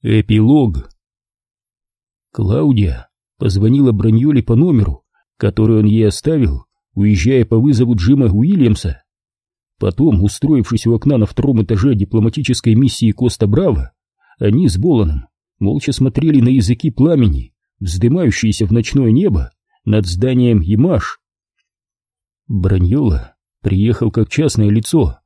Эпилог Клаудия позвонила Браньоли по номеру, который он ей оставил, уезжая по вызову Джима Уильямса. Потом, устроившись у окна на втором этаже дипломатической миссии Коста-Браво, они с Боланом молча смотрели на языки пламени, вздымающиеся в ночное небо над зданием Ямаш. Браньола приехал как частное лицо.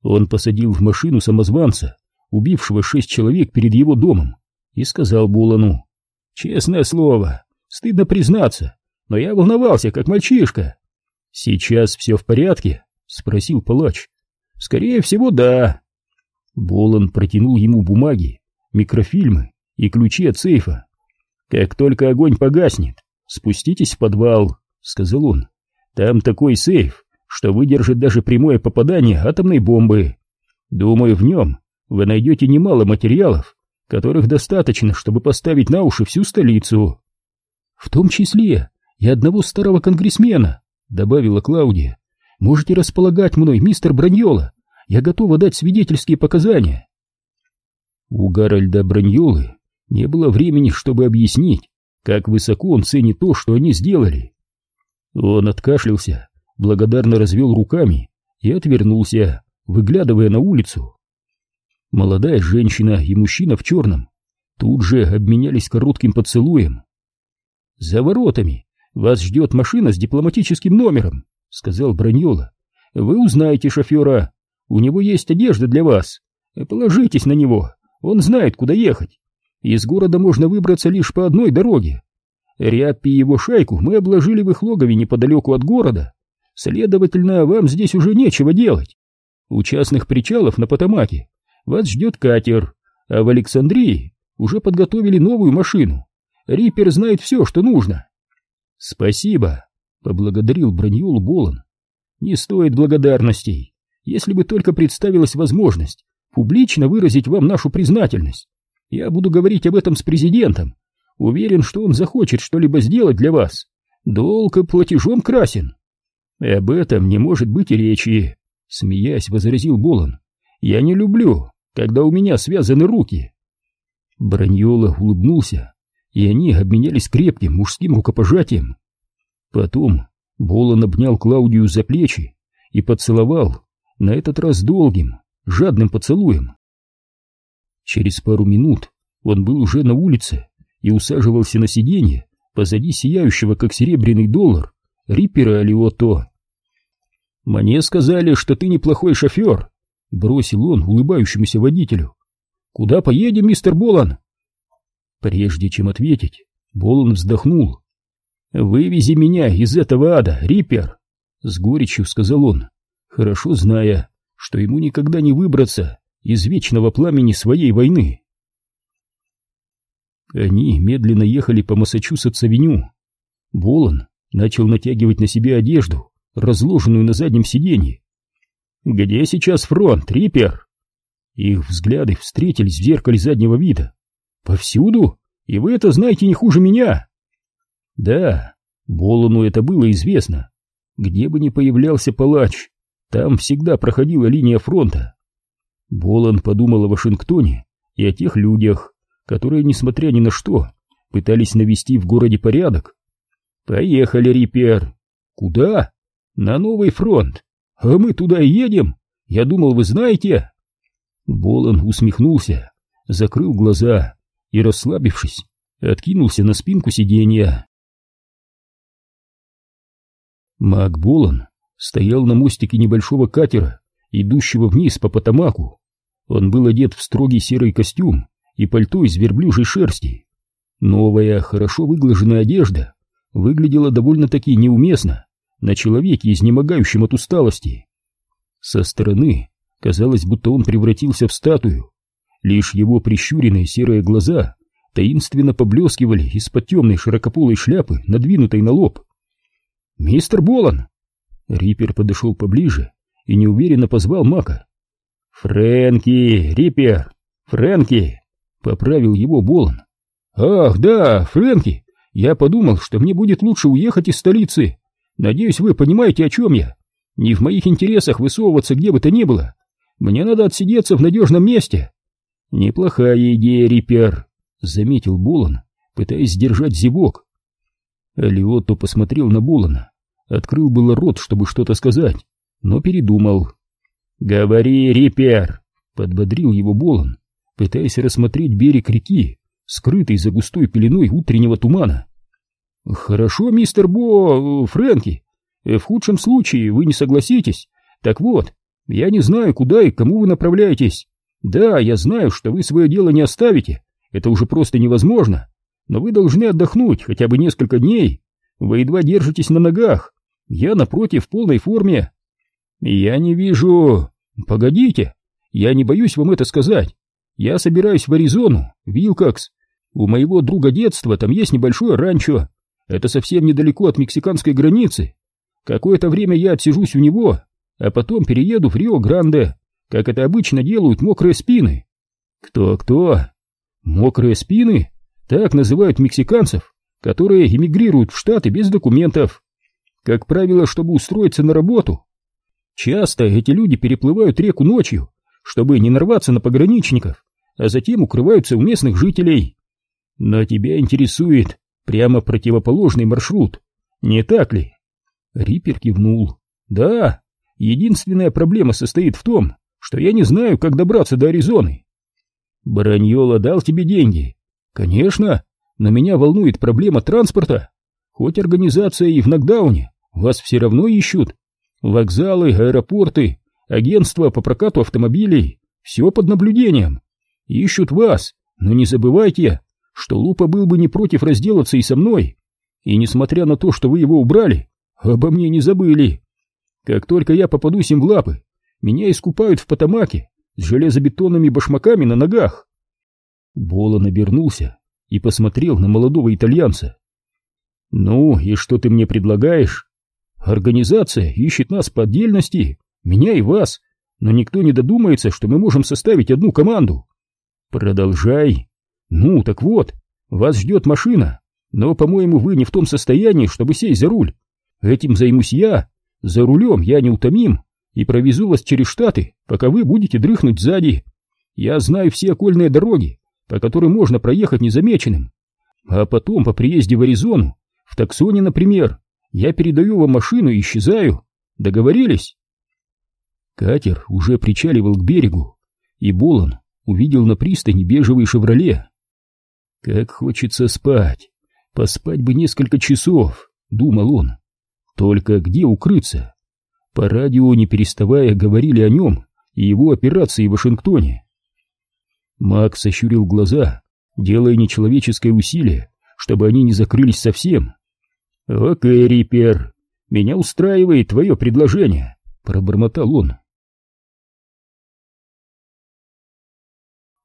Он посадил в машину самозванца, убившего шесть человек перед его домом, и сказал Булану, «Честное слово, стыдно признаться, но я волновался, как мальчишка». «Сейчас все в порядке?» — спросил палач. «Скорее всего, да». Болан протянул ему бумаги, микрофильмы и ключи от сейфа. «Как только огонь погаснет, спуститесь в подвал», — сказал он. «Там такой сейф, что выдержит даже прямое попадание атомной бомбы. Думаю, в нем вы найдете немало материалов, которых достаточно, чтобы поставить на уши всю столицу. В том числе и одного старого конгрессмена, добавила Клаудия. Можете располагать мной, мистер Браньола. Я готова дать свидетельские показания. У Гарольда Браньолы не было времени, чтобы объяснить, как высоко он ценит то, что они сделали. Он откашлялся, благодарно развел руками и отвернулся, выглядывая на улицу. Молодая женщина и мужчина в черном тут же обменялись коротким поцелуем. «За воротами вас ждет машина с дипломатическим номером», — сказал Браньола. «Вы узнаете шофера. У него есть одежда для вас. Положитесь на него, он знает, куда ехать. Из города можно выбраться лишь по одной дороге. Ряппи и его шайку мы обложили в их логове неподалеку от города. Следовательно, вам здесь уже нечего делать. У частных причалов на Потамаке вас ждет катер, а в Александрии уже подготовили новую машину. Риппер знает все, что нужно. Спасибо, поблагодарил Браньол Болон. Не стоит благодарностей, если бы только представилась возможность публично выразить вам нашу признательность. Я буду говорить об этом с президентом. Уверен, что он захочет что-либо сделать для вас. Долг и платежом красен. Об этом не может быть и речи, смеясь, возразил Болон. Я не люблю, когда у меня связаны руки. Браньола улыбнулся, и они обменялись крепким мужским рукопожатием. Потом Болон обнял Клаудию за плечи и поцеловал, на этот раз долгим, жадным поцелуем. Через пару минут он был уже на улице и усаживался на сиденье позади сияющего, как серебряный доллар, Риппера Алиото. «Мне сказали, что ты неплохой шофер», — бросил он улыбающемуся водителю. «Куда поедем, мистер Болан?» Прежде чем ответить, Болан вздохнул. «Вывези меня из этого ада, Риппер!» — с горечью сказал он, хорошо зная, что ему никогда не выбраться из вечного пламени своей войны. Они медленно ехали по Массачусетс-авеню. Болан начал натягивать на себя одежду, разложенную на заднем сиденье. «Где сейчас фронт, Риппер?» Их взгляды встретились в зеркале заднего вида. «Повсюду? И вы это знаете не хуже меня?» «Да, Болону это было известно. Где бы ни появлялся палач, там всегда проходила линия фронта. Болон подумал о Вашингтоне и о тех людях, которые, несмотря ни на что, пытались навести в городе порядок. «Поехали, Риппер!» «Куда?» «На новый фронт! А мы туда и едем! Я думал, вы знаете!» Болон усмехнулся, закрыл глаза и, расслабившись, откинулся на спинку сиденья. Мак Болон стоял на мостике небольшого катера, идущего вниз по Потамаку. Он был одет в строгий серый костюм и пальто из верблюжьей шерсти. Новая, хорошо выглаженная одежда выглядела довольно-таки неуместно на человеке, изнемогающем от усталости. Со стороны казалось, будто он превратился в статую. Лишь его прищуренные серые глаза таинственно поблескивали из-под темной широкополой шляпы, надвинутой на лоб. «Мистер Болан!» Риппер подошел поближе и неуверенно позвал Мака. «Фрэнки, Риппер! Фрэнки!» — поправил его Болан. «Ах, да, Фрэнки! Я подумал, что мне будет лучше уехать из столицы. Надеюсь, вы понимаете, о чем я. Не в моих интересах высовываться где бы то ни было. Мне надо отсидеться в надежном месте». Неплохая идея, Рипер, заметил Болон, пытаясь сдержать зевок. Алиотто посмотрел на Болона, открыл было рот, чтобы что-то сказать, но передумал. «Говори, Рипер!» — подбодрил его Болон, пытаясь рассмотреть берег реки, скрытый за густой пеленой утреннего тумана. «Хорошо, мистер Бо... Фрэнки. В худшем случае вы не согласитесь. Так вот, я не знаю, куда и к кому вы направляетесь. Да, я знаю, что вы свое дело не оставите. Это уже просто невозможно. Но вы должны отдохнуть хотя бы несколько дней. Вы едва держитесь на ногах. Я, напротив, в полной форме. Я не вижу... Погодите, я не боюсь вам это сказать. Я собираюсь в Аризону, Вилкокс. У моего друга детства там есть небольшое ранчо. Это совсем недалеко от мексиканской границы. Какое-то время я отсижусь у него, а потом перееду в Рио-Гранде, как это обычно делают мокрые спины. Кто-кто? Мокрые спины? Так называют мексиканцев, которые эмигрируют в Штаты без документов. Как правило, чтобы устроиться на работу. Часто эти люди переплывают реку ночью, чтобы не нарваться на пограничников, а затем укрываются у местных жителей. Но тебя интересует прямо противоположный маршрут, не так ли? Риппер кивнул. Да, единственная проблема состоит в том, что я не знаю, как добраться до Аризоны. Бараньола дал тебе деньги? Конечно, но меня волнует проблема транспорта. Хоть организация и в нокдауне, вас все равно ищут. Вокзалы, аэропорты, агентства по прокату автомобилей, все под наблюдением. Ищут вас, но не забывайте, что Лупа был бы не против разделаться и со мной. И несмотря на то, что вы его убрали, обо мне не забыли. Как только я попадусь им в лапы, меня искупают в Потамаке с железобетонными башмаками на ногах. Бола набернулся и посмотрел на молодого итальянца. «Ну, и что ты мне предлагаешь? Организация ищет нас по отдельности, меня и вас, но никто не додумается, что мы можем составить одну команду. Продолжай. Ну, так вот, вас ждет машина, но, по-моему, вы не в том состоянии, чтобы сесть за руль. Этим займусь я. За рулем я неутомим и провезу вас через Штаты, пока вы будете дрыхнуть сзади. Я знаю все окольные дороги, по которым можно проехать незамеченным. А потом по приезде в Аризону, в таксоне, например, я передаю вам машину и исчезаю. Договорились? Катер уже причаливал к берегу, и Болон увидел на пристани бежевый «Шевроле». Как хочется спать. Поспать бы несколько часов, думал он. Только где укрыться? По радио, не переставая, говорили о нем и его операции в Вашингтоне. Макс ощурил глаза, делая нечеловеческое усилие, чтобы они не закрылись совсем. «Окей, Риппер, меня устраивает твое предложение», — пробормотал он.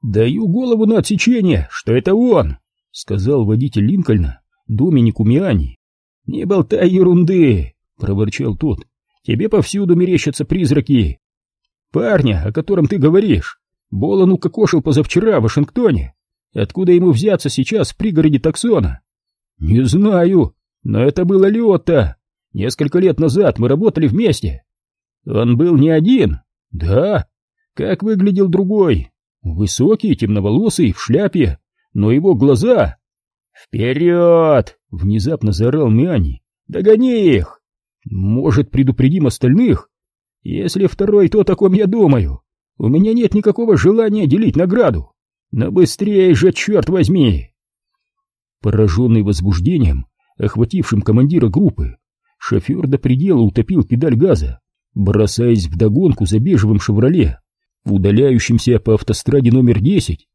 «Даю голову на отсечение, что это он!» — сказал водитель Линкольна Доминику Миани. «Не болтай ерунды!» — проворчал тот. «Тебе повсюду мерещатся призраки. Парня, о котором ты говоришь, Болон укокошил позавчера в Вашингтоне. Откуда ему взяться сейчас в пригороде Таксона?» «Не знаю, но это было Лиотта. Несколько лет назад мы работали вместе. Он был не один?» «Да. Как выглядел другой?» Высокий, темноволосый, в шляпе, но его глаза... «Вперед!» — внезапно заорал Миани. «Догони их! Может, предупредим остальных? Если второй то, о ком я думаю. У меня нет никакого желания делить награду. Но быстрее же, черт возьми!» Пораженный возбуждением, охватившим командира группы, шофер до предела утопил педаль газа, бросаясь вдогонку за бежевым «Шевроле», удаляющимся по автостраде номер 10.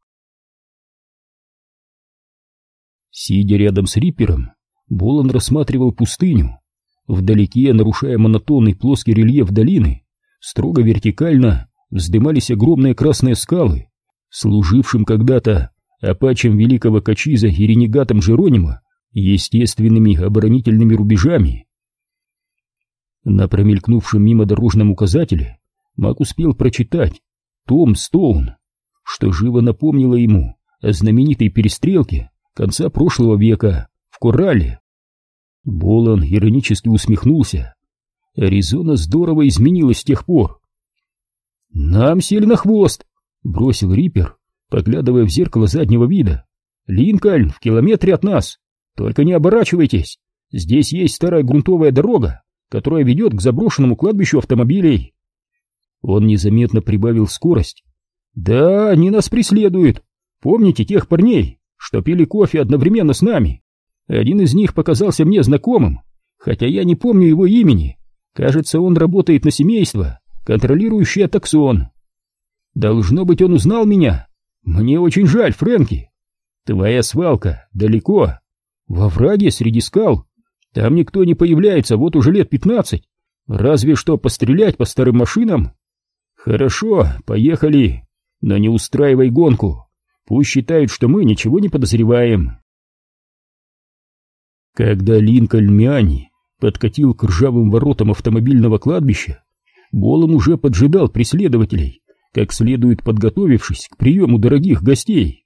Сидя рядом с Риппером, Болон рассматривал пустыню. Вдалеке, нарушая монотонный плоский рельеф долины, строго вертикально вздымались огромные красные скалы, служившим когда-то апачем великого Качиза и ренегатом Жеронима естественными оборонительными рубежами. На промелькнувшем мимо дорожном указателе Мак успел прочитать том Стоун, что живо напомнило ему о знаменитой перестрелке конца прошлого века в Корале. Болон иронически усмехнулся. Аризона здорово изменилась с тех пор. «Нам сели на хвост!» — бросил Риппер, поглядывая в зеркало заднего вида. «Линкольн в километре от нас! Только не оборачивайтесь! Здесь есть старая грунтовая дорога, которая ведет к заброшенному кладбищу автомобилей!» Он незаметно прибавил скорость. «Да, они нас преследуют! Помните тех парней, что пили кофе одновременно с нами? Один из них показался мне знакомым, хотя я не помню его имени. Кажется, он работает на семейство, контролирующее таксон. Должно быть, он узнал меня. Мне очень жаль, Фрэнки. Твоя свалка далеко. Во враге среди скал. Там никто не появляется вот уже лет пятнадцать. Разве что пострелять по старым машинам. Хорошо, поехали. Но не устраивай гонку. Пусть считают, что мы ничего не подозреваем. Когда Линкольн Миани подкатил к ржавым воротам автомобильного кладбища, Болон уже поджидал преследователей, как следует подготовившись к приему дорогих гостей.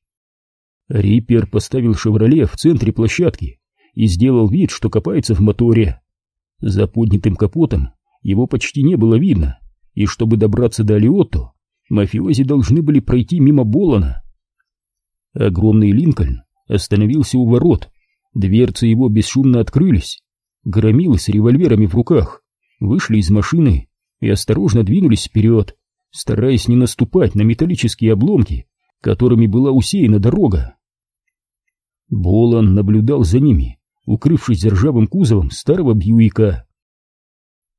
Риппер поставил «Шевроле» в центре площадки и сделал вид, что копается в моторе. За поднятым капотом его почти не было видно, и чтобы добраться до Алиотто, мафиози должны были пройти мимо Болона. Огромный Линкольн остановился у ворот, дверцы его бесшумно открылись, громилы с револьверами в руках вышли из машины и осторожно двинулись вперед, стараясь не наступать на металлические обломки, которыми была усеяна дорога. Болан наблюдал за ними, укрывшись за ржавым кузовом старого Бьюика.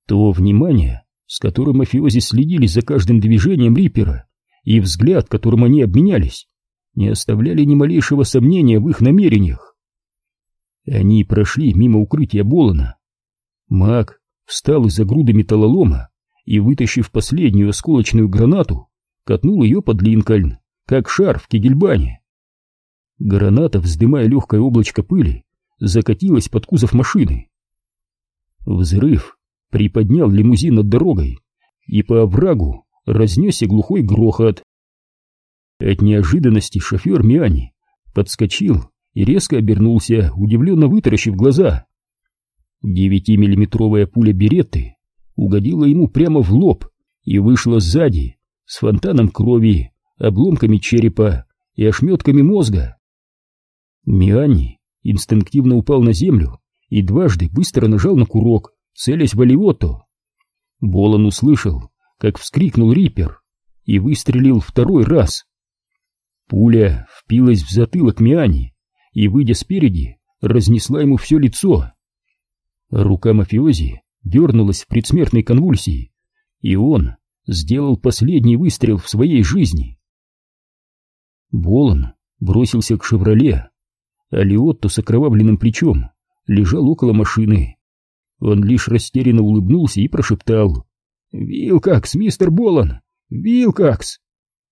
То внимание, с которым мафиози следили за каждым движением Риппера, и взгляд, которым они обменялись, не оставляли ни малейшего сомнения в их намерениях. Они прошли мимо укрытия Болана. Маг встал из-за груды металлолома и, вытащив последнюю осколочную гранату, катнул ее под Линкольн, как шар в Кегельбане. Граната, вздымая легкое облачко пыли, закатилась под кузов машины. Взрыв приподнял лимузин над дорогой, и по оврагу разнесся глухой грохот. От неожиданности шофер Миани подскочил и резко обернулся, удивленно вытаращив глаза. Девятимиллиметровая пуля Беретты угодила ему прямо в лоб и вышла сзади, с фонтаном крови, обломками черепа и ошметками мозга. Миани инстинктивно упал на землю и дважды быстро нажал на курок, целясь в Оливотто. Болон услышал, как вскрикнул Риппер и выстрелил второй раз. Пуля впилась в затылок Миани и, выйдя спереди, разнесла ему все лицо. Рука мафиози дернулась в предсмертной конвульсии, и он сделал последний выстрел в своей жизни. Болон бросился к «Шевроле», а Лиотто с окровавленным плечом лежал около машины. Он лишь растерянно улыбнулся и прошептал «Вилкакс, мистер Болон! Вилкакс!»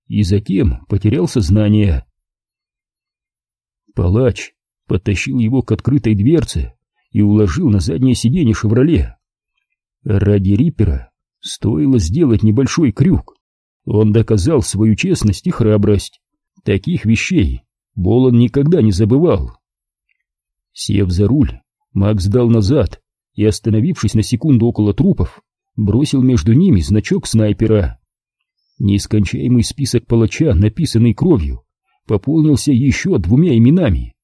и затем потерял сознание. Палач подтащил его к открытой дверце и уложил на заднее сиденье «Шевроле». Ради Риппера стоило сделать небольшой крюк. Он доказал свою честность и храбрость. Таких вещей Болон никогда не забывал. Сев за руль, Макс дал назад и, остановившись на секунду около трупов, бросил между ними значок снайпера. Нескончаемый список палача, написанный кровью, пополнился еще двумя именами.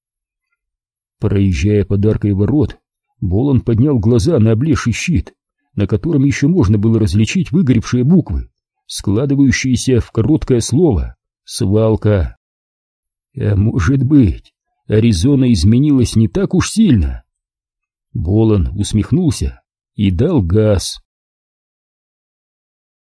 Проезжая подаркой ворот, Болон поднял глаза на облезший щит, на котором еще можно было различить выгоревшие буквы, складывающиеся в короткое слово «свалка». А может быть, Аризона изменилась не так уж сильно? Болон усмехнулся и дал газ.